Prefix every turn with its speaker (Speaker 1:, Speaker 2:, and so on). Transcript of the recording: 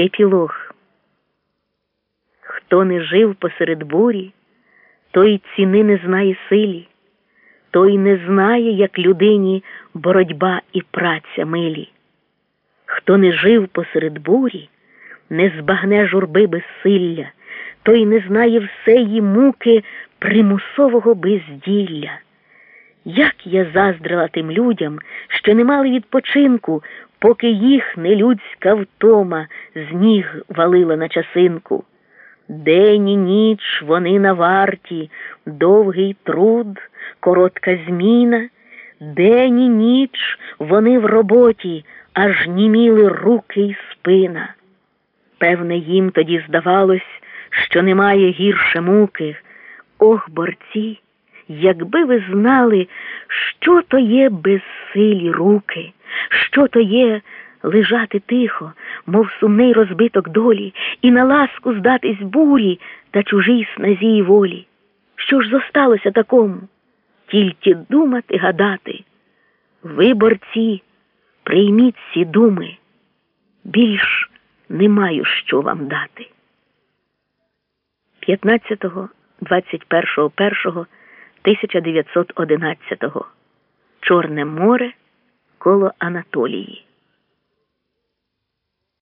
Speaker 1: Епілог Хто не жив посеред бурі, той ціни не знає силі, той не знає, як людині боротьба і праця милі. Хто не жив посеред бурі, не збагне журби безсилля, той не знає всеї муки примусового безділля. Як я заздрила тим людям, що не мали відпочинку, поки їх нелюдська втома з ніг валила на часинку. День і ніч вони на варті, довгий труд, коротка зміна, день і ніч вони в роботі, аж німіли руки й спина. Певне, їм тоді здавалось, що немає гірше муки. Ох, борці, якби ви знали, що то є безсилі руки, що то є лежати тихо, мов сумний розбиток долі, і на ласку здатись бурі та чужій сназі й волі. Що ж зосталося такому? Тільки думати, гадати. Ви, борці, прийміть ці думи, більш не маю що вам дати. 15.21.1.1911 Чорне море коло Анатолії